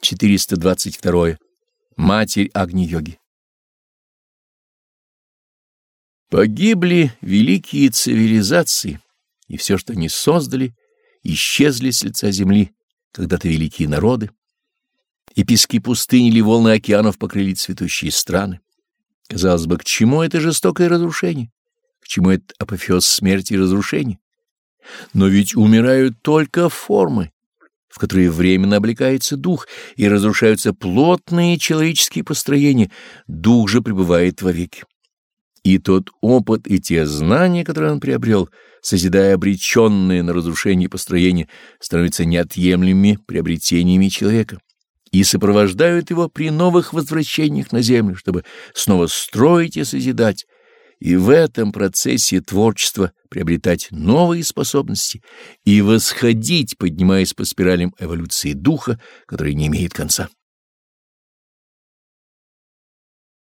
422. Матерь Агни-йоги. Погибли великие цивилизации, и все, что они создали, исчезли с лица земли, когда-то великие народы, и пески пустыни или волны океанов покрыли цветущие страны. Казалось бы, к чему это жестокое разрушение? К чему это апофеоз смерти и разрушения? Но ведь умирают только формы, в которые временно облекается дух, и разрушаются плотные человеческие построения, дух же пребывает вовеки. И тот опыт и те знания, которые он приобрел, созидая обреченные на разрушение построения, становятся неотъемлемыми приобретениями человека и сопровождают его при новых возвращениях на землю, чтобы снова строить и созидать, и в этом процессе творчества приобретать новые способности и восходить, поднимаясь по спиралям эволюции духа, который не имеет конца.